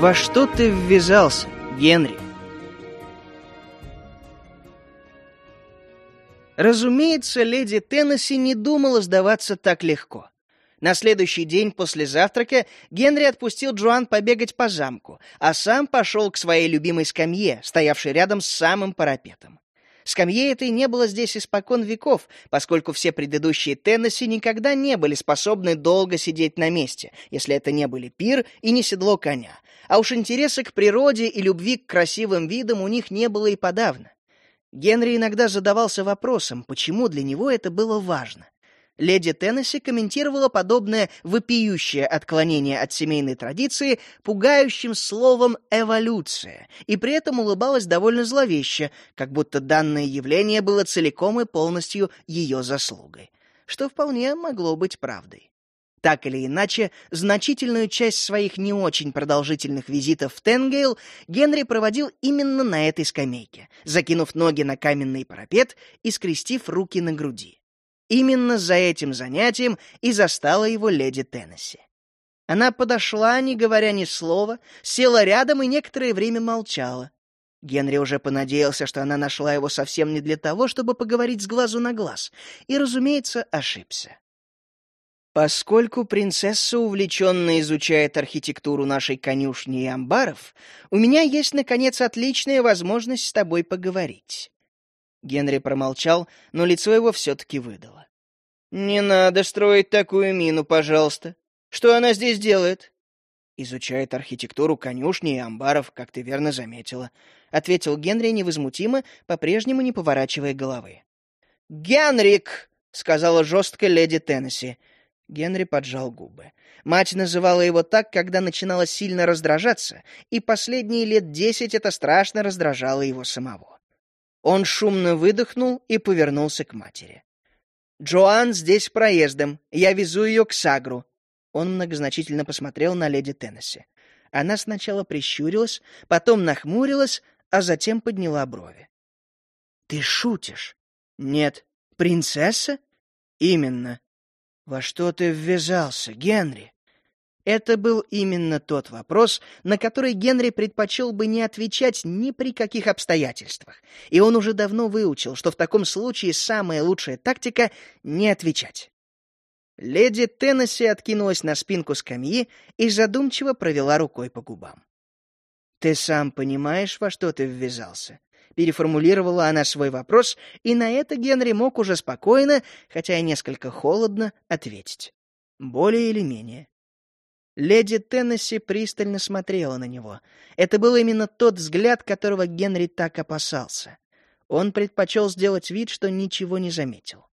Во что ты ввязался, Генри? Разумеется, леди Теннесси не думала сдаваться так легко. На следующий день после завтрака Генри отпустил Джоан побегать по замку, а сам пошел к своей любимой скамье, стоявшей рядом с самым парапетом. Скамьи этой не было здесь испокон веков, поскольку все предыдущие Теннесси никогда не были способны долго сидеть на месте, если это не были пир и не седло коня. А уж интереса к природе и любви к красивым видам у них не было и подавно. Генри иногда задавался вопросом, почему для него это было важно. Леди Теннесси комментировала подобное вопиющее отклонение от семейной традиции пугающим словом «эволюция», и при этом улыбалась довольно зловеще, как будто данное явление было целиком и полностью ее заслугой, что вполне могло быть правдой. Так или иначе, значительную часть своих не очень продолжительных визитов в Тенгейл Генри проводил именно на этой скамейке, закинув ноги на каменный парапет и скрестив руки на груди. Именно за этим занятием и застала его леди Теннесси. Она подошла, не говоря ни слова, села рядом и некоторое время молчала. Генри уже понадеялся, что она нашла его совсем не для того, чтобы поговорить с глазу на глаз, и, разумеется, ошибся. Поскольку принцесса увлеченно изучает архитектуру нашей конюшни и амбаров, у меня есть, наконец, отличная возможность с тобой поговорить. Генри промолчал, но лицо его все-таки выдало. «Не надо строить такую мину, пожалуйста. Что она здесь делает?» «Изучает архитектуру конюшни и амбаров, как ты верно заметила», — ответил Генри невозмутимо, по-прежнему не поворачивая головы. «Генрик!» — сказала жестко леди Теннесси. Генри поджал губы. Мать называла его так, когда начинала сильно раздражаться, и последние лет десять это страшно раздражало его самого. Он шумно выдохнул и повернулся к матери. «Джоан здесь проездом. Я везу ее к Сагру». Он многозначительно посмотрел на леди Теннесси. Она сначала прищурилась, потом нахмурилась, а затем подняла брови. «Ты шутишь?» «Нет». «Принцесса?» «Именно». «Во что ты ввязался, Генри?» Это был именно тот вопрос, на который Генри предпочел бы не отвечать ни при каких обстоятельствах, и он уже давно выучил, что в таком случае самая лучшая тактика — не отвечать. Леди Теннесси откинулась на спинку скамьи и задумчиво провела рукой по губам. «Ты сам понимаешь, во что ты ввязался?» Переформулировала она свой вопрос, и на это Генри мог уже спокойно, хотя и несколько холодно, ответить. Более или менее. Леди Теннесси пристально смотрела на него. Это был именно тот взгляд, которого Генри так опасался. Он предпочел сделать вид, что ничего не заметил.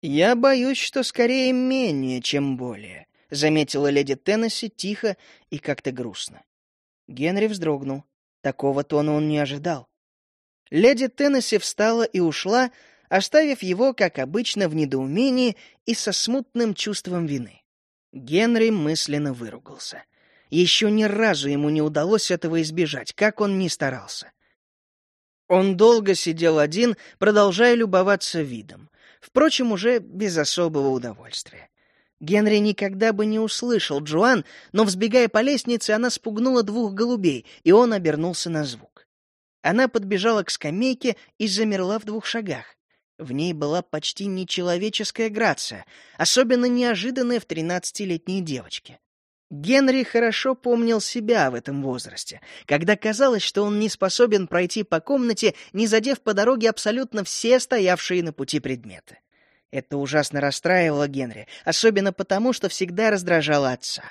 «Я боюсь, что скорее менее, чем более», — заметила леди Теннесси тихо и как-то грустно. Генри вздрогнул. Такого тона он не ожидал. Леди Теннесси встала и ушла, оставив его, как обычно, в недоумении и со смутным чувством вины. Генри мысленно выругался. Еще ни разу ему не удалось этого избежать, как он ни старался. Он долго сидел один, продолжая любоваться видом. Впрочем, уже без особого удовольствия. Генри никогда бы не услышал Джоан, но, взбегая по лестнице, она спугнула двух голубей, и он обернулся на звук. Она подбежала к скамейке и замерла в двух шагах. В ней была почти нечеловеческая грация, особенно неожиданная в тринадцатилетней девочке. Генри хорошо помнил себя в этом возрасте, когда казалось, что он не способен пройти по комнате, не задев по дороге абсолютно все стоявшие на пути предметы. Это ужасно расстраивало Генри, особенно потому, что всегда раздражало отца.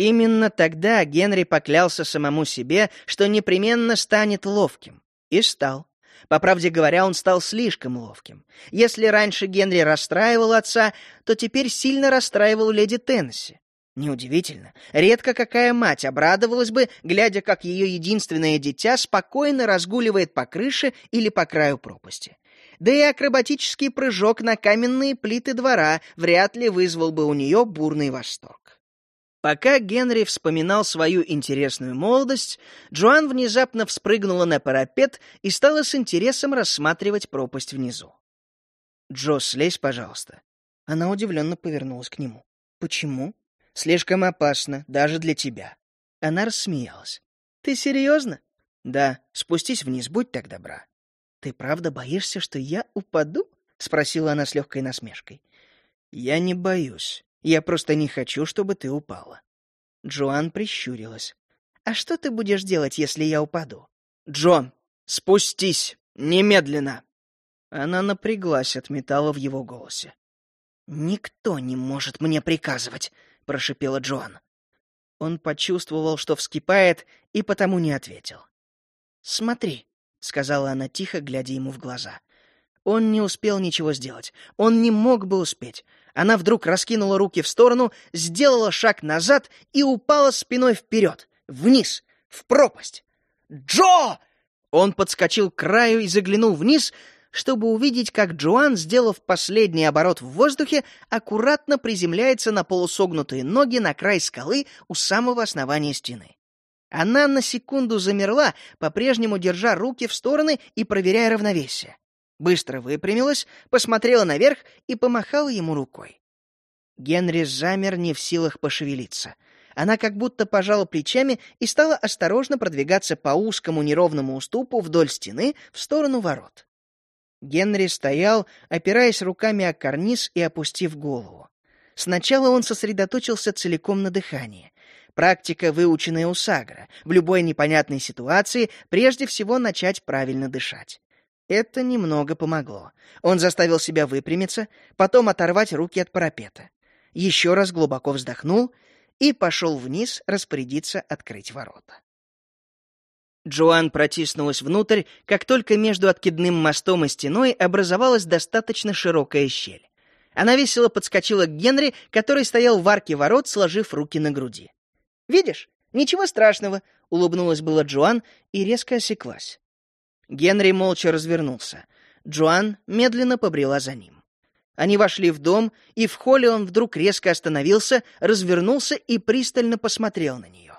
Именно тогда Генри поклялся самому себе, что непременно станет ловким. И стал. По правде говоря, он стал слишком ловким. Если раньше Генри расстраивал отца, то теперь сильно расстраивал леди Теннесси. Неудивительно. Редко какая мать обрадовалась бы, глядя, как ее единственное дитя спокойно разгуливает по крыше или по краю пропасти. Да и акробатический прыжок на каменные плиты двора вряд ли вызвал бы у нее бурный восторг. Пока Генри вспоминал свою интересную молодость, Джоан внезапно вспрыгнула на парапет и стала с интересом рассматривать пропасть внизу. «Джо, слезь, пожалуйста». Она удивленно повернулась к нему. «Почему?» «Слишком опасно, даже для тебя». Она рассмеялась. Ты серьезно? Да, спустись вниз, будь так добра. Ты правда боишься, что я упаду? Спросила она с легкой насмешкой. Я не боюсь. Я просто не хочу, чтобы ты упала. Джоан прищурилась. А что ты будешь делать, если я упаду? Джон, спустись! Немедленно!» Она напряглась от металла в его голосе. «Никто не может мне приказывать», — прошипела Джоан. Он почувствовал, что вскипает, и потому не ответил. «Смотри», — сказала она тихо, глядя ему в глаза. Он не успел ничего сделать. Он не мог бы успеть. Она вдруг раскинула руки в сторону, сделала шаг назад и упала спиной вперед, вниз, в пропасть. «Джо!» Он подскочил к краю и заглянул вниз, чтобы увидеть, как Джоан, сделав последний оборот в воздухе, аккуратно приземляется на полусогнутые ноги на край скалы у самого основания стены. Она на секунду замерла, по-прежнему держа руки в стороны и проверяя равновесие. Быстро выпрямилась, посмотрела наверх и помахала ему рукой. Генри замер не в силах пошевелиться — она как будто пожала плечами и стала осторожно продвигаться по узкому неровному уступу вдоль стены в сторону ворот. Генри стоял, опираясь руками о карниз и опустив голову. Сначала он сосредоточился целиком на дыхании. Практика, выученная у Сагра, в любой непонятной ситуации прежде всего начать правильно дышать. Это немного помогло. Он заставил себя выпрямиться, потом оторвать руки от парапета. Еще раз глубоко вздохнул — и пошел вниз распорядиться открыть ворота. Джоан протиснулась внутрь, как только между откидным мостом и стеной образовалась достаточно широкая щель. Она весело подскочила к Генри, который стоял в арке ворот, сложив руки на груди. «Видишь? Ничего страшного!» — улыбнулась была Джоан и резко осеклась. Генри молча развернулся. Джоан медленно побрела за ним. Они вошли в дом, и в холле он вдруг резко остановился, развернулся и пристально посмотрел на нее.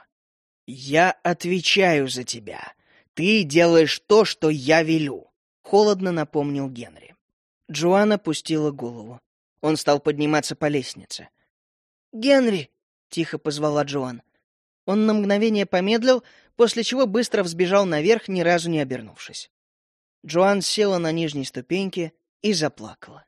«Я отвечаю за тебя. Ты делаешь то, что я велю», — холодно напомнил Генри. Джоанна пустила голову. Он стал подниматься по лестнице. «Генри!» — тихо позвала Джоан. Он на мгновение помедлил, после чего быстро взбежал наверх, ни разу не обернувшись. Джоан села на нижней ступеньке и заплакала.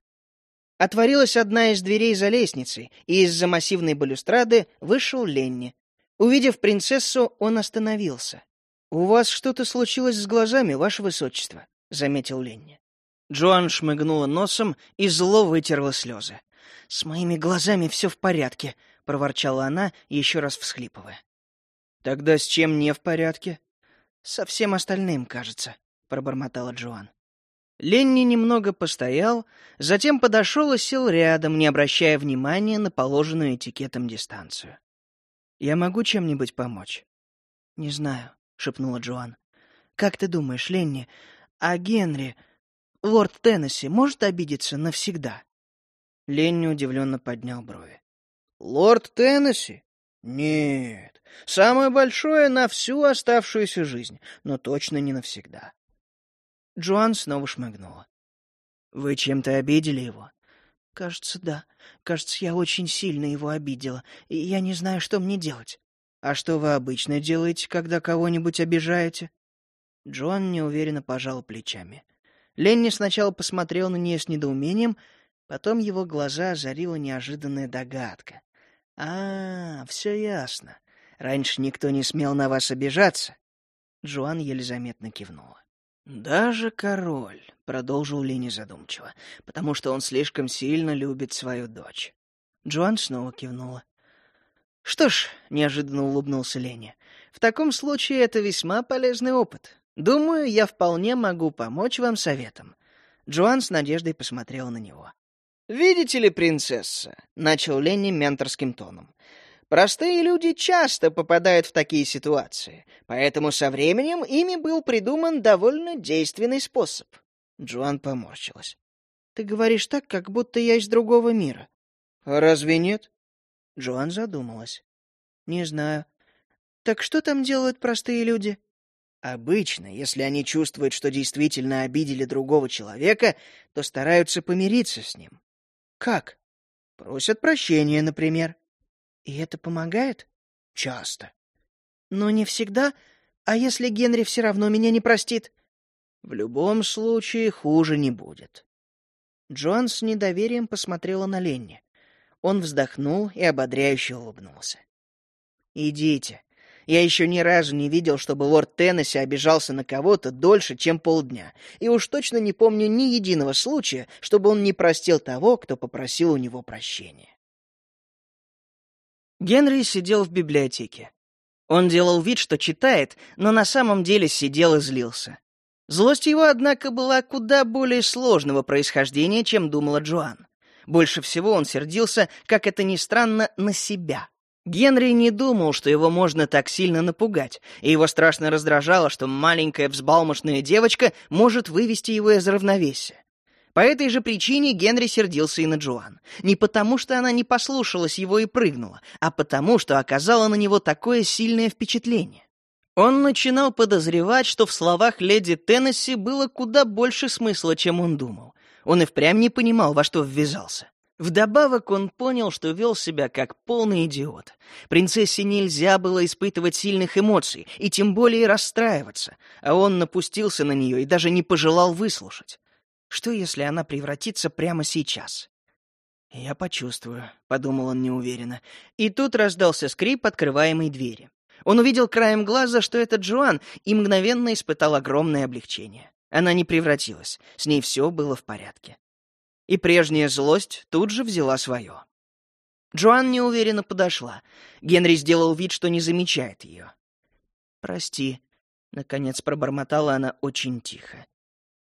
Отворилась одна из дверей за лестницей, и из-за массивной балюстрады вышел Ленни. Увидев принцессу, он остановился. «У вас что-то случилось с глазами, ваше высочество», — заметил Ленни. Джоан шмыгнула носом и зло вытерла слезы. «С моими глазами все в порядке», — проворчала она, еще раз всхлипывая. «Тогда с чем не в порядке?» «Со всем остальным, кажется», — пробормотала Джоан. Ленни немного постоял, затем подошел и сел рядом, не обращая внимания на положенную этикетом дистанцию. «Я могу чем-нибудь помочь?» «Не знаю», — шепнула Джоан. «Как ты думаешь, Ленни, а Генри, лорд Теннесси, может обидеться навсегда?» Ленни удивленно поднял брови. «Лорд Теннесси? Нет, самое большое на всю оставшуюся жизнь, но точно не навсегда. Джоан снова шмыгнула. «Вы чем-то обидели его?» «Кажется, да. Кажется, я очень сильно его обидела, и я не знаю, что мне делать». «А что вы обычно делаете, когда кого-нибудь обижаете?» Джоан неуверенно пожал плечами. Ленни сначала посмотрел на нее с недоумением, потом его глаза озарила неожиданная догадка. «А, все ясно. Раньше никто не смел на вас обижаться». Джоан еле заметно кивнула. «Даже король», — продолжил Лени задумчиво, «потому что он слишком сильно любит свою дочь». Джоан снова кивнула. «Что ж», — неожиданно улыбнулся Леня, «в таком случае это весьма полезный опыт. Думаю, я вполне могу помочь вам советом». Джоан с надеждой посмотрела на него. «Видите ли, принцесса», — начал Ленни менторским тоном, Простые люди часто попадают в такие ситуации, поэтому со временем ими был придуман довольно действенный способ. Джоан поморщилась. «Ты говоришь так, как будто я из другого мира». «А разве нет?» Джоан задумалась. «Не знаю. Так что там делают простые люди?» Обычно, если они чувствуют, что действительно обидели другого человека, то стараются помириться с ним. Как? Просят прощения, например. И это помогает? Часто. Но не всегда. А если Генри все равно меня не простит? В любом случае хуже не будет. Джоан с недоверием посмотрела на Ленни. Он вздохнул и ободряюще улыбнулся. «Идите. Я еще ни разу не видел, чтобы лорд Теннесси обижался на кого-то дольше, чем полдня, и уж точно не помню ни единого случая, чтобы он не простил того, кто попросил у него прощения». Генри сидел в библиотеке. Он делал вид, что читает, но на самом деле сидел и злился. Злость его, однако, была куда более сложного происхождения, чем думала Джоан. Больше всего он сердился, как это ни странно, на себя. Генри не думал, что его можно так сильно напугать, и его страшно раздражало, что маленькая взбалмошная девочка может вывести его из равновесия. По этой же причине Генри сердился и на Джоан. Не потому, что она не послушалась его и прыгнула, а потому, что оказала на него такое сильное впечатление. Он начинал подозревать, что в словах леди Теннесси было куда больше смысла, чем он думал. Он и впрямь не понимал, во что ввязался. Вдобавок он понял, что вел себя как полный идиот. Принцессе нельзя было испытывать сильных эмоций, и тем более расстраиваться, а он напустился на нее и даже не пожелал выслушать. Что, если она превратится прямо сейчас? «Я почувствую», — подумал он неуверенно. И тут раздался скрип открываемой двери. Он увидел краем глаза, что это Джоан, и мгновенно испытал огромное облегчение. Она не превратилась, с ней все было в порядке. И прежняя злость тут же взяла свое. Джоан неуверенно подошла. Генри сделал вид, что не замечает ее. «Прости», — наконец пробормотала она очень тихо.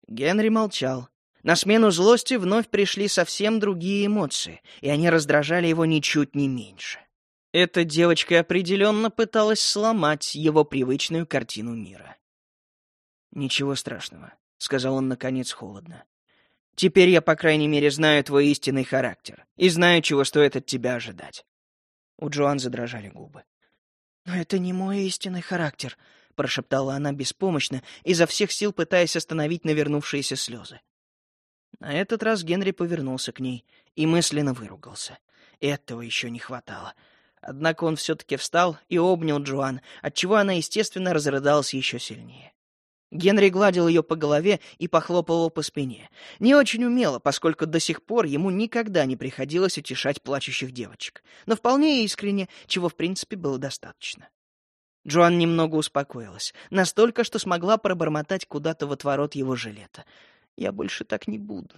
Генри молчал. На смену злости вновь пришли совсем другие эмоции, и они раздражали его ничуть не меньше. Эта девочка определенно пыталась сломать его привычную картину мира. «Ничего страшного», — сказал он, наконец, холодно. «Теперь я, по крайней мере, знаю твой истинный характер и знаю, чего стоит от тебя ожидать». У Джоан задрожали губы. «Но это не мой истинный характер», прошептала она беспомощно, изо всех сил пытаясь остановить навернувшиеся слезы. На этот раз Генри повернулся к ней и мысленно выругался. Этого еще не хватало. Однако он все-таки встал и обнял Джоан, отчего она, естественно, разрыдалась еще сильнее. Генри гладил ее по голове и похлопал его по спине. Не очень умело, поскольку до сих пор ему никогда не приходилось утешать плачущих девочек, но вполне искренне, чего в принципе было достаточно. Джоан немного успокоилась, настолько, что смогла пробормотать куда-то в отворот его жилета. «Я больше так не буду».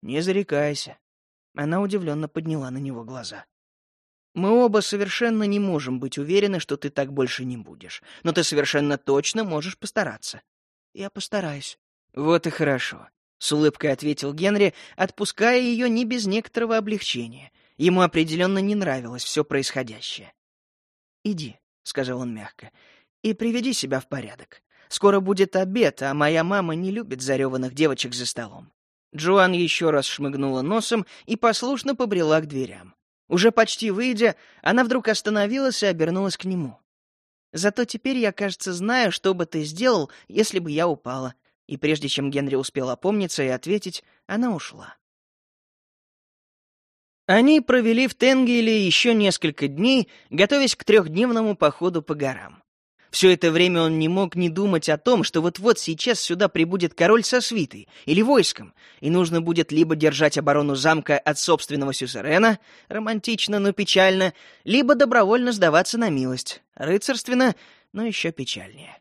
«Не зарекайся». Она удивленно подняла на него глаза. «Мы оба совершенно не можем быть уверены, что ты так больше не будешь, но ты совершенно точно можешь постараться». «Я постараюсь». «Вот и хорошо», — с улыбкой ответил Генри, отпуская ее не без некоторого облегчения. Ему определенно не нравилось все происходящее. «Иди», — сказал он мягко, — «и приведи себя в порядок. Скоро будет обед, а моя мама не любит зареванных девочек за столом». Джоан еще раз шмыгнула носом и послушно побрела к дверям. Уже почти выйдя, она вдруг остановилась и обернулась к нему. «Зато теперь я, кажется, знаю, что бы ты сделал, если бы я упала». И прежде чем Генри успел опомниться и ответить, она ушла. Они провели в Тенгеле еще несколько дней, готовясь к трехдневному походу по горам. Все это время он не мог не думать о том, что вот-вот сейчас сюда прибудет король со свитой или войском, и нужно будет либо держать оборону замка от собственного сюзерена, романтично, но печально, либо добровольно сдаваться на милость, рыцарственно, но еще печальнее.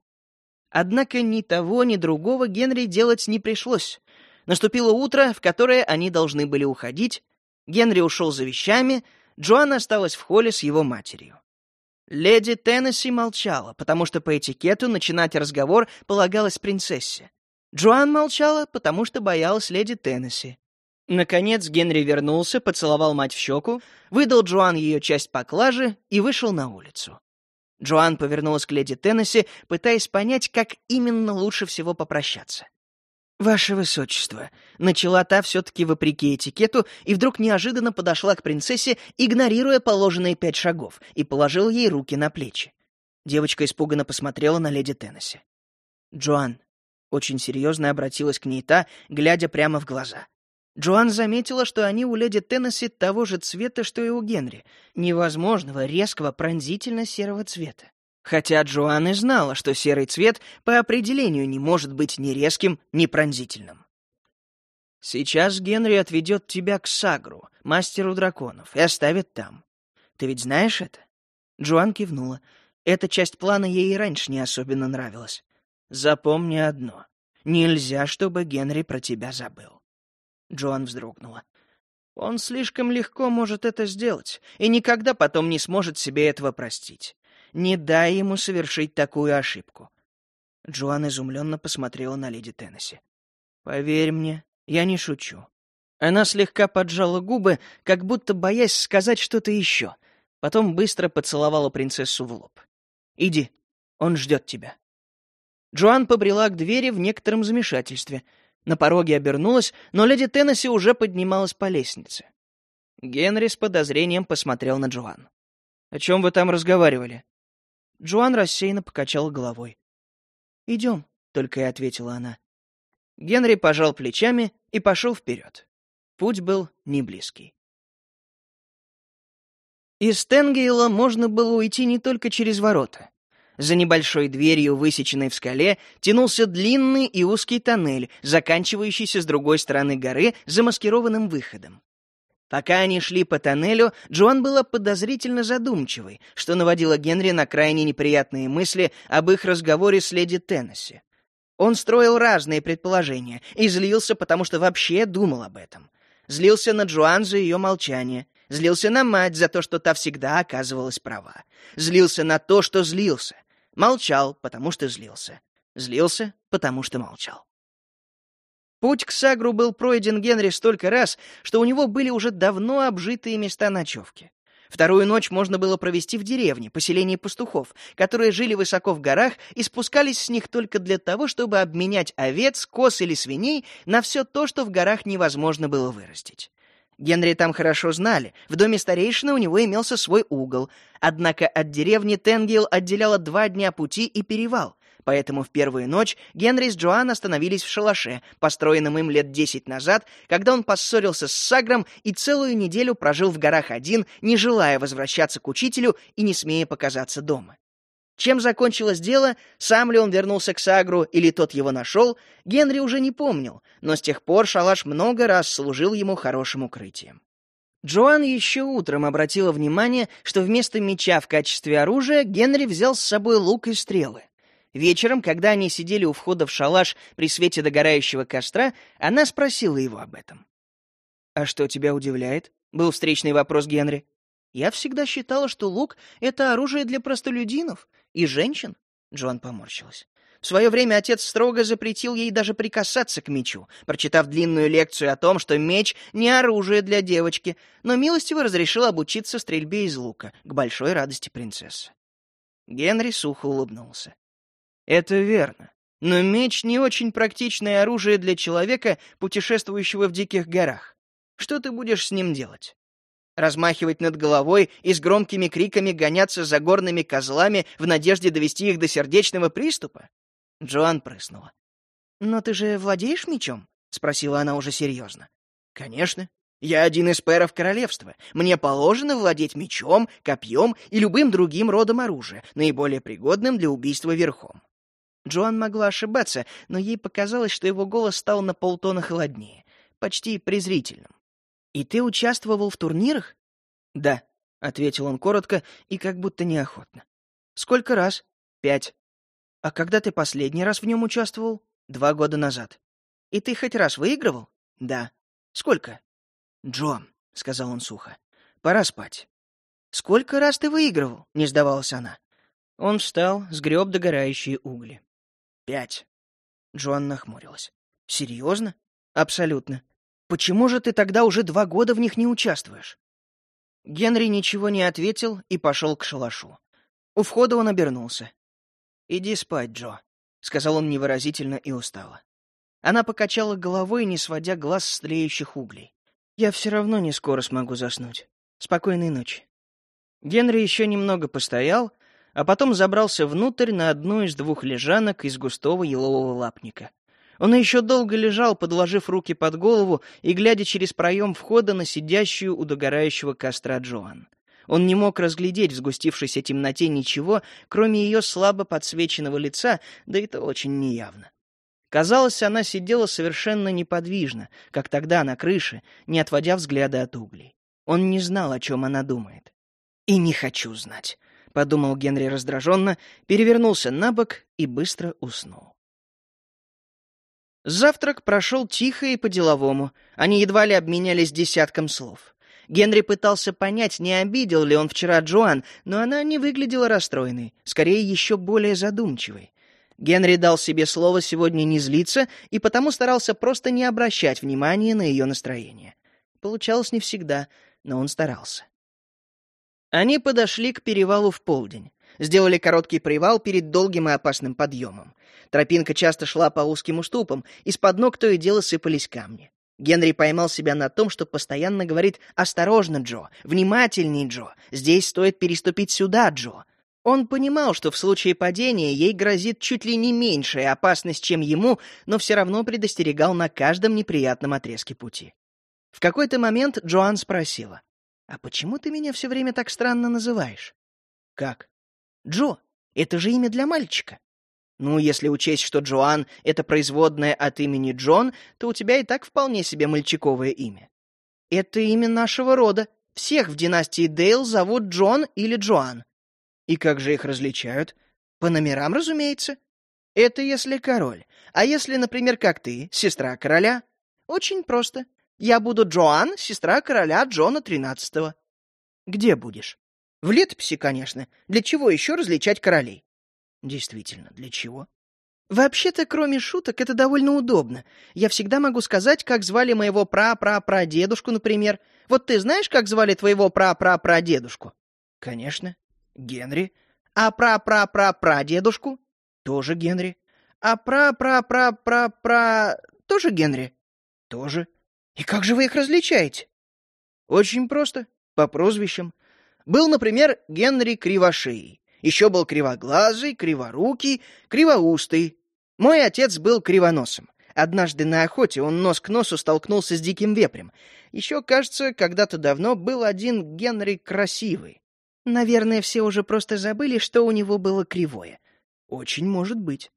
Однако ни того, ни другого Генри делать не пришлось. Наступило утро, в которое они должны были уходить, Генри ушел за вещами, Джоанна осталась в холле с его матерью. Леди Теннесси молчала, потому что по этикету начинать разговор полагалось принцессе. Джоан молчала, потому что боялась леди Теннесси. Наконец Генри вернулся, поцеловал мать в щеку, выдал Джоан ее часть поклажи и вышел на улицу. Джоан повернулась к леди Теннесси, пытаясь понять, как именно лучше всего попрощаться. «Ваше высочество», — начала та все-таки вопреки этикету, и вдруг неожиданно подошла к принцессе, игнорируя положенные пять шагов, и положила ей руки на плечи. Девочка испуганно посмотрела на леди Теннесси. «Джоан», — очень серьезно обратилась к ней та, глядя прямо в глаза. Джоан заметила, что они у леди Теннесси того же цвета, что и у Генри, невозможного, резкого, пронзительно серого цвета. Хотя Джоан и знала, что серый цвет по определению не может быть ни резким, ни пронзительным. «Сейчас Генри отведет тебя к Сагру, мастеру драконов, и оставит там. Ты ведь знаешь это?» Джоан кивнула. Эта часть плана ей и раньше не особенно нравилась. «Запомни одно. Нельзя, чтобы Генри про тебя забыл». Джоан вздрогнула. «Он слишком легко может это сделать, и никогда потом не сможет себе этого простить. Не дай ему совершить такую ошибку». Джоан изумленно посмотрела на леди Теннесси. «Поверь мне, я не шучу». Она слегка поджала губы, как будто боясь сказать что-то еще. Потом быстро поцеловала принцессу в лоб. «Иди, он ждет тебя». Джоан побрела к двери в некотором замешательстве. На пороге обернулась, но леди Теннесси уже поднималась по лестнице. Генри с подозрением посмотрел на Джоан. «О чем вы там разговаривали?» Джоан рассеянно покачала головой. «Идем», — только и ответила она. Генри пожал плечами и пошел вперед. Путь был не близкий. Из Тенгейла можно было уйти не только через ворота. За небольшой дверью, высеченной в скале, тянулся длинный и узкий тоннель, заканчивающийся с другой стороны горы замаскированным выходом. Пока они шли по тоннелю, Джоан была подозрительно задумчивой, что наводило Генри на крайне неприятные мысли об их разговоре с леди Теннесси. Он строил разные предположения и злился, потому что вообще думал об этом. Злился на Джоан за ее молчание, злился на мать за то, что та всегда оказывалась права, злился на то, что злился, молчал, потому что злился, злился, потому что молчал. Путь к Сагру был пройден Генри столько раз, что у него были уже давно обжитые места ночевки. Вторую ночь можно было провести в деревне, поселении пастухов, которые жили высоко в горах и спускались с них только для того, чтобы обменять овец, коз или свиней на все то, что в горах невозможно было вырастить. Генри там хорошо знали, в доме старейшины у него имелся свой угол, однако от деревни Тенгил отделяло два дня пути и перевал, поэтому в первую ночь Генри с Джоан остановились в шалаше, построенном им лет десять назад, когда он поссорился с Сагром и целую неделю прожил в горах один, не желая возвращаться к учителю и не смея показаться дома. Чем закончилось дело, сам ли он вернулся к Сагру или тот его нашел, Генри уже не помнил, но с тех пор шалаш много раз служил ему хорошим укрытием. Джоан еще утром обратила внимание, что вместо меча в качестве оружия Генри взял с собой лук и стрелы. Вечером, когда они сидели у входа в шалаш при свете догорающего костра, она спросила его об этом. «А что тебя удивляет?» — был встречный вопрос Генри. «Я всегда считала, что лук — это оружие для простолюдинов и женщин», — Джоан поморщилась. В свое время отец строго запретил ей даже прикасаться к мечу, прочитав длинную лекцию о том, что меч — не оружие для девочки, но милостиво разрешил обучиться стрельбе из лука, к большой радости принцессы. Генри сухо улыбнулся. Это верно. Но меч не очень практичное оружие для человека, путешествующего в диких горах. Что ты будешь с ним делать? Размахивать над головой и с громкими криками гоняться за горными козлами в надежде довести их до сердечного приступа? Джоан прыснула. «Но ты же владеешь мечом?» — спросила она уже серьезно. «Конечно. Я один из пэров королевства. Мне положено владеть мечом, копьем и любым другим родом оружия, наиболее пригодным для убийства верхом. Джоан могла ошибаться, но ей показалось, что его голос стал на полтона холоднее, почти презрительным. «И ты участвовал в турнирах?» «Да», — ответил он коротко и как будто неохотно. «Сколько раз?» «Пять». «А когда ты последний раз в нем участвовал?» «Два года назад». «И ты хоть раз выигрывал?» «Да». «Сколько?» «Джон», — сказал он сухо, — «пора спать». «Сколько раз ты выигрывал?» — не сдавалась она. Он встал, сгреб догорающие угли. Пять. Джоан нахмурилась. Серьезно? Абсолютно. Почему же ты тогда уже два года в них не участвуешь? Генри ничего не ответил и пошел к шалашу. У входа он обернулся. «Иди спать, Джо», — сказал он невыразительно и устало. Она покачала головой, не сводя глаз с тлеющих углей. «Я все равно не скоро смогу заснуть. Спокойной ночи». Генри еще немного постоял, а потом забрался внутрь на одну из двух лежанок из густого елового лапника. Он еще долго лежал, подложив руки под голову и глядя через проем входа на сидящую у догорающего костра Джоан. Он не мог разглядеть в сгустившейся темноте ничего, кроме ее слабо подсвеченного лица, да и то очень неявно. Казалось, она сидела совершенно неподвижно, как тогда на крыше, не отводя взгляда от углей. Он не знал, о чем она думает. «И не хочу знать», — подумал Генри раздраженно, перевернулся на бок и быстро уснул. Завтрак прошел тихо и по-деловому. Они едва ли обменялись десятком слов. Генри пытался понять, не обидел ли он вчера Джоан, но она не выглядела расстроенной, скорее еще более задумчивой. Генри дал себе слово сегодня не злиться и потому старался просто не обращать внимания на ее настроение. Получалось не всегда, но он старался. Они подошли к перевалу в полдень. Сделали короткий привал перед долгим и опасным подъемом. Тропинка часто шла по узким уступам, из-под ног то и дело сыпались камни. Генри поймал себя на том, что постоянно говорит «Осторожно, Джо! Внимательней, Джо! Здесь стоит переступить сюда, Джо!» Он понимал, что в случае падения ей грозит чуть ли не меньшая опасность, чем ему, но все равно предостерегал на каждом неприятном отрезке пути. В какой-то момент Джоан спросила, «А почему ты меня все время так странно называешь?» «Как?» «Джо. Это же имя для мальчика». Ну, если учесть, что Джоан — это производное от имени Джон, то у тебя и так вполне себе мальчиковое имя. Это имя нашего рода. Всех в династии Дейл зовут Джон или Джоан. И как же их различают? По номерам, разумеется. Это если король. А если, например, как ты, сестра короля? Очень просто. Я буду Джоан, сестра короля Джона XIII. Где будешь? В летописи, конечно. Для чего еще различать королей? Действительно, для чего? Вообще-то, кроме шуток, это довольно удобно. Я всегда могу сказать, как звали моего пра-пра-прадедушку, например. Вот ты знаешь, как звали твоего пра-пра-прадедушку? Конечно. Генри. А пра-пра-пра-прадедушку? Тоже Генри. А пра-пра-пра-пра-пра... Тоже Генри? Тоже. И как же вы их различаете? Очень просто. По прозвищам. Был, например, Генри Кривошеий. Еще был кривоглазый, криворукий, кривоустый. Мой отец был кривоносом. Однажды на охоте он нос к носу столкнулся с диким вепрем. Еще, кажется, когда-то давно был один Генри Красивый. Наверное, все уже просто забыли, что у него было кривое. Очень может быть.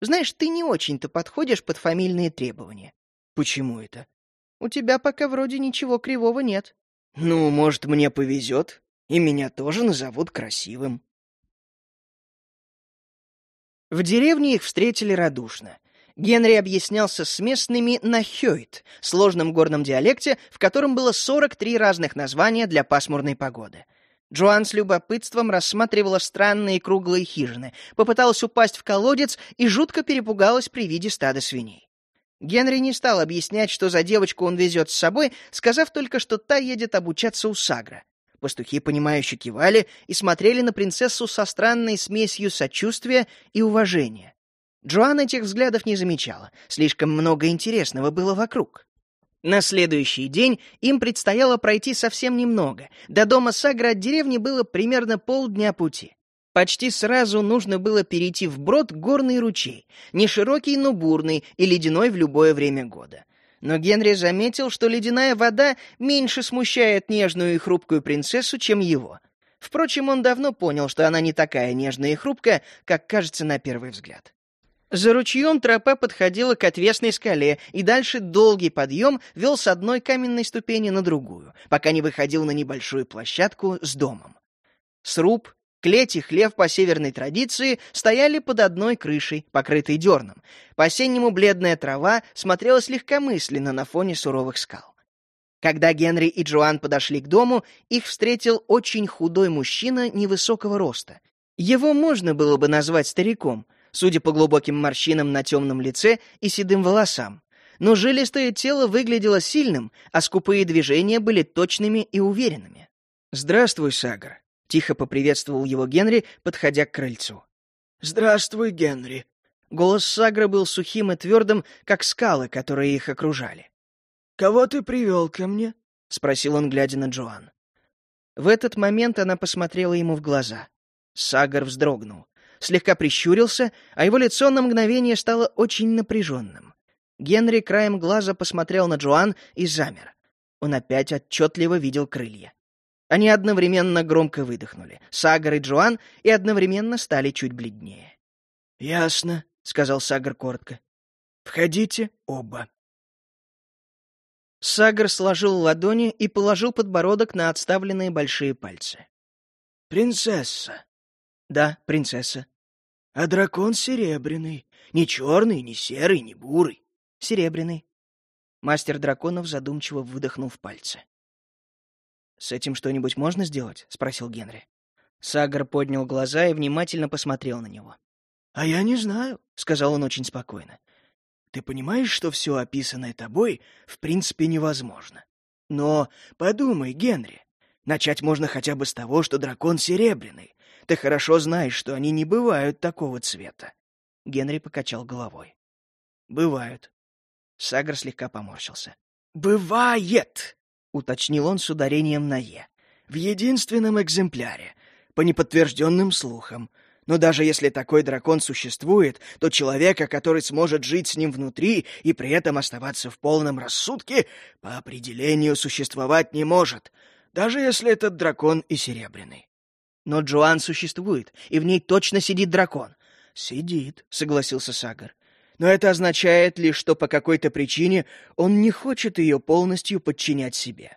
Знаешь, ты не очень-то подходишь под фамильные требования. Почему это? У тебя пока вроде ничего кривого нет. Ну, может, мне повезет, и меня тоже назовут красивым. В деревне их встретили радушно. Генри объяснялся с местными на хёйт, сложном горном диалекте, в котором было 43 разных названия для пасмурной погоды. Джоан с любопытством рассматривала странные круглые хижины, попыталась упасть в колодец и жутко перепугалась при виде стада свиней. Генри не стал объяснять, что за девочку он везет с собой, сказав только, что та едет обучаться у Сагра. Пастухи, понимающе кивали и смотрели на принцессу со странной смесью сочувствия и уважения. Джоан этих взглядов не замечала, слишком много интересного было вокруг. На следующий день им предстояло пройти совсем немного. До дома Сагра от деревни было примерно полдня пути. Почти сразу нужно было перейти вброд горный ручей, не широкий, но бурный и ледяной в любое время года но Генри заметил, что ледяная вода меньше смущает нежную и хрупкую принцессу, чем его. Впрочем, он давно понял, что она не такая нежная и хрупкая, как кажется на первый взгляд. За ручьем тропа подходила к отвесной скале, и дальше долгий подъем вел с одной каменной ступени на другую, пока не выходил на небольшую площадку с домом. Сруб, Клеть и хлев по северной традиции стояли под одной крышей, покрытой дерном. По-осеннему бледная трава смотрелась легкомысленно на фоне суровых скал. Когда Генри и Джоан подошли к дому, их встретил очень худой мужчина невысокого роста. Его можно было бы назвать стариком, судя по глубоким морщинам на темном лице и седым волосам. Но жилистое тело выглядело сильным, а скупые движения были точными и уверенными. «Здравствуй, Сагар», Тихо поприветствовал его Генри, подходя к крыльцу. «Здравствуй, Генри!» Голос Сагра был сухим и твердым, как скалы, которые их окружали. «Кого ты привел ко мне?» — спросил он, глядя на Джоан. В этот момент она посмотрела ему в глаза. Сагар вздрогнул, слегка прищурился, а его лицо на мгновение стало очень напряженным. Генри краем глаза посмотрел на Джоан и замер. Он опять отчетливо видел крылья. Они одновременно громко выдохнули, Сагар и Джоан, и одновременно стали чуть бледнее. «Ясно», — сказал Сагар коротко. «Входите оба». Сагар сложил ладони и положил подбородок на отставленные большие пальцы. «Принцесса». «Да, принцесса». «А дракон серебряный. Не черный, не серый, не бурый». «Серебряный». Мастер драконов задумчиво выдохнул в пальцы. «С этим что-нибудь можно сделать?» — спросил Генри. Сагар поднял глаза и внимательно посмотрел на него. «А я не знаю», — сказал он очень спокойно. «Ты понимаешь, что все описанное тобой в принципе невозможно? Но подумай, Генри, начать можно хотя бы с того, что дракон серебряный. Ты хорошо знаешь, что они не бывают такого цвета». Генри покачал головой. «Бывают». Сагар слегка поморщился. «Бывает!» — уточнил он с ударением на «е». «В единственном экземпляре, по неподтвержденным слухам. Но даже если такой дракон существует, то человека, который сможет жить с ним внутри и при этом оставаться в полном рассудке, по определению существовать не может, даже если этот дракон и серебряный. Но Джоан существует, и в ней точно сидит дракон. «Сидит», — согласился Сагар но это означает лишь, что по какой-то причине он не хочет ее полностью подчинять себе.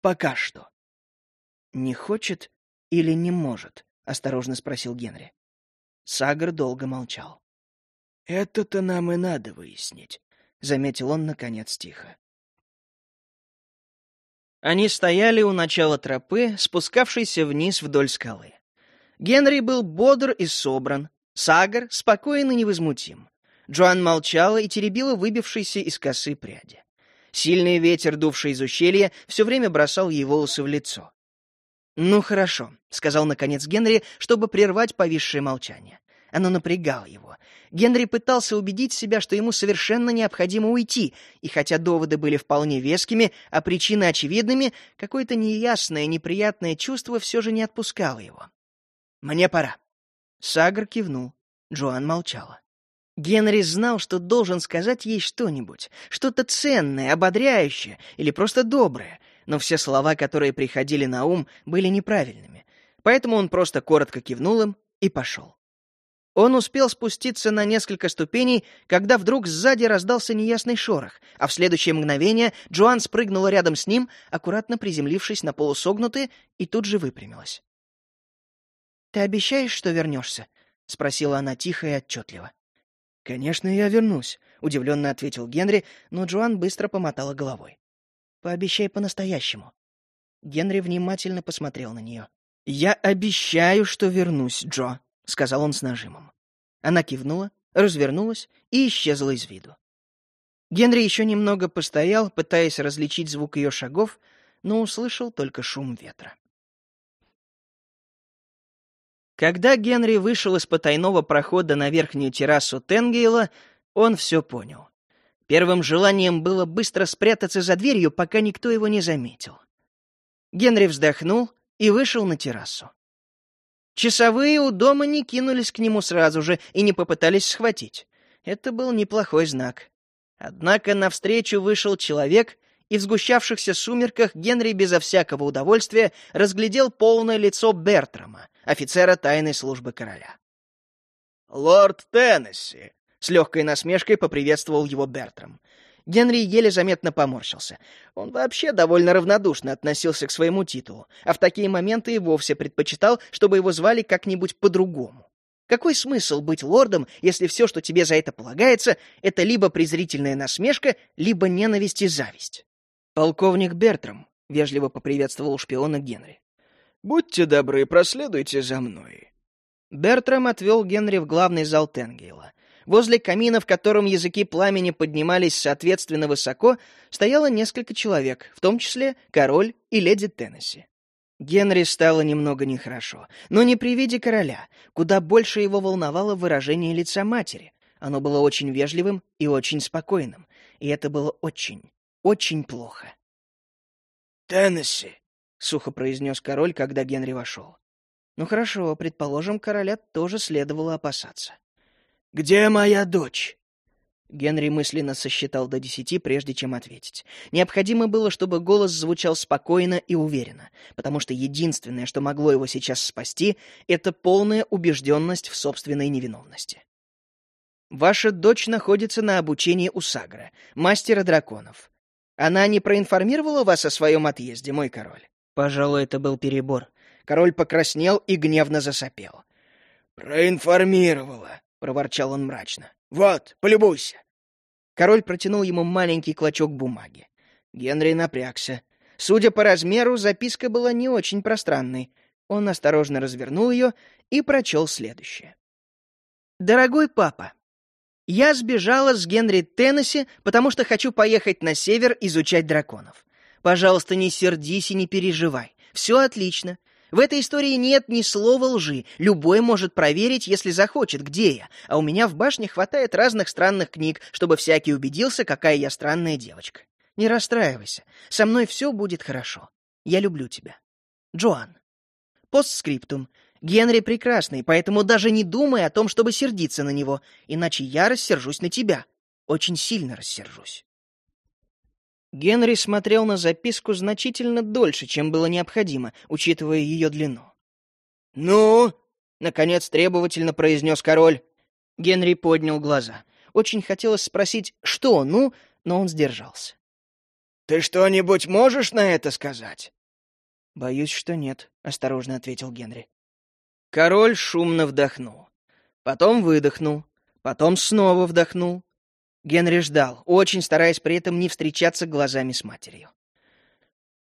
Пока что. «Не хочет или не может?» — осторожно спросил Генри. Сагар долго молчал. «Это-то нам и надо выяснить», — заметил он, наконец, тихо. Они стояли у начала тропы, спускавшейся вниз вдоль скалы. Генри был бодр и собран, Сагар спокоен и невозмутим. Джоан молчала и теребила выбившиеся из косы пряди. Сильный ветер, дувший из ущелья, все время бросал ей волосы в лицо. «Ну, хорошо», — сказал наконец Генри, чтобы прервать повисшее молчание. Оно напрягало его. Генри пытался убедить себя, что ему совершенно необходимо уйти, и хотя доводы были вполне вескими, а причины очевидными, какое-то неясное, неприятное чувство все же не отпускало его. «Мне пора». Сагр кивнул. Джоан молчала. Генри знал, что должен сказать ей что-нибудь, что-то ценное, ободряющее или просто доброе, но все слова, которые приходили на ум, были неправильными. Поэтому он просто коротко кивнул им и пошел. Он успел спуститься на несколько ступеней, когда вдруг сзади раздался неясный шорох, а в следующее мгновение Джоан спрыгнула рядом с ним, аккуратно приземлившись на полусогнутые, и тут же выпрямилась. «Ты обещаешь, что вернешься?» — спросила она тихо и отчетливо. «Конечно, я вернусь», — удивленно ответил Генри, но Джоан быстро помотала головой. «Пообещай по-настоящему». Генри внимательно посмотрел на нее. «Я обещаю, что вернусь, Джо», — сказал он с нажимом. Она кивнула, развернулась и исчезла из виду. Генри еще немного постоял, пытаясь различить звук ее шагов, но услышал только шум ветра. Когда Генри вышел из потайного прохода на верхнюю террасу Тенгейла, он все понял. Первым желанием было быстро спрятаться за дверью, пока никто его не заметил. Генри вздохнул и вышел на террасу. Часовые у дома не кинулись к нему сразу же и не попытались схватить. Это был неплохой знак. Однако навстречу вышел человек, и в сгущавшихся сумерках Генри безо всякого удовольствия разглядел полное лицо Бертрама, офицера тайной службы короля. «Лорд Теннесси!» — с легкой насмешкой поприветствовал его Бертрам. Генри еле заметно поморщился. Он вообще довольно равнодушно относился к своему титулу, а в такие моменты и вовсе предпочитал, чтобы его звали как-нибудь по-другому. Какой смысл быть лордом, если все, что тебе за это полагается, это либо презрительная насмешка, либо ненависть и зависть? «Полковник Бертрам», — вежливо поприветствовал шпиона Генри. «Будьте добры, проследуйте за мной». Бертрам отвел Генри в главный зал Тенгейла. Возле камина, в котором языки пламени поднимались соответственно высоко, стояло несколько человек, в том числе король и леди Теннесси. Генри стало немного нехорошо, но не при виде короля. Куда больше его волновало выражение лица матери. Оно было очень вежливым и очень спокойным. И это было очень, очень плохо. «Теннесси», — сухо произнес король, когда Генри вошел. Ну хорошо, предположим, короля тоже следовало опасаться. «Где моя дочь?» Генри мысленно сосчитал до десяти, прежде чем ответить. Необходимо было, чтобы голос звучал спокойно и уверенно, потому что единственное, что могло его сейчас спасти, это полная убежденность в собственной невиновности. «Ваша дочь находится на обучении у Сагра, мастера драконов. Она не проинформировала вас о своем отъезде, мой король?» Пожалуй, это был перебор. Король покраснел и гневно засопел. «Проинформировала», — проворчал он мрачно. «Вот, полюбуйся». Король протянул ему маленький клочок бумаги. Генри напрягся. Судя по размеру, записка была не очень пространной. Он осторожно развернул ее и прочел следующее. «Дорогой папа, я сбежала с Генри Теннесси, потому что хочу поехать на север изучать драконов. Пожалуйста, не сердись и не переживай. Все отлично. В этой истории нет ни слова лжи. Любой может проверить, если захочет, где я. А у меня в башне хватает разных странных книг, чтобы всякий убедился, какая я странная девочка. Не расстраивайся. Со мной все будет хорошо. Я люблю тебя. Джоан. Постскриптум. Генри прекрасный, поэтому даже не думай о том, чтобы сердиться на него, иначе я рассержусь на тебя. Очень сильно рассержусь. Генри смотрел на записку значительно дольше, чем было необходимо, учитывая ее длину. «Ну?» — наконец требовательно произнес король. Генри поднял глаза. Очень хотелось спросить «что, ну?», но он сдержался. «Ты что-нибудь можешь на это сказать?» «Боюсь, что нет», — осторожно ответил Генри. Король шумно вдохнул. Потом выдохнул. Потом снова вдохнул. Генри ждал, очень стараясь при этом не встречаться глазами с матерью.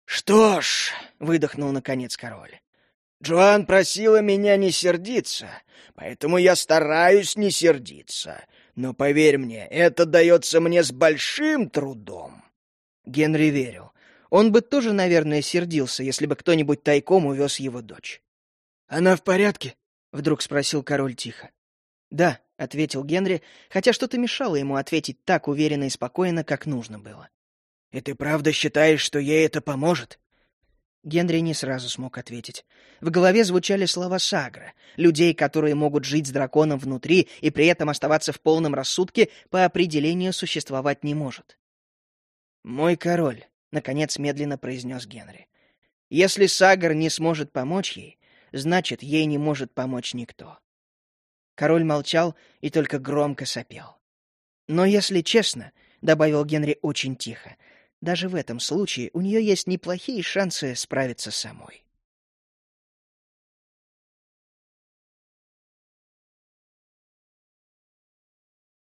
«Что ж», — выдохнул наконец король, — «Джоан просила меня не сердиться, поэтому я стараюсь не сердиться. Но поверь мне, это дается мне с большим трудом». Генри верил. Он бы тоже, наверное, сердился, если бы кто-нибудь тайком увез его дочь. «Она в порядке?» — вдруг спросил король тихо. «Да», — ответил Генри, хотя что-то мешало ему ответить так уверенно и спокойно, как нужно было. «И ты правда считаешь, что ей это поможет?» Генри не сразу смог ответить. В голове звучали слова Сагра. Людей, которые могут жить с драконом внутри и при этом оставаться в полном рассудке, по определению существовать не может. «Мой король», — наконец медленно произнес Генри. «Если Сагр не сможет помочь ей, значит, ей не может помочь никто. Король молчал и только громко сопел. «Но если честно», — добавил Генри очень тихо, — «даже в этом случае у нее есть неплохие шансы справиться самой».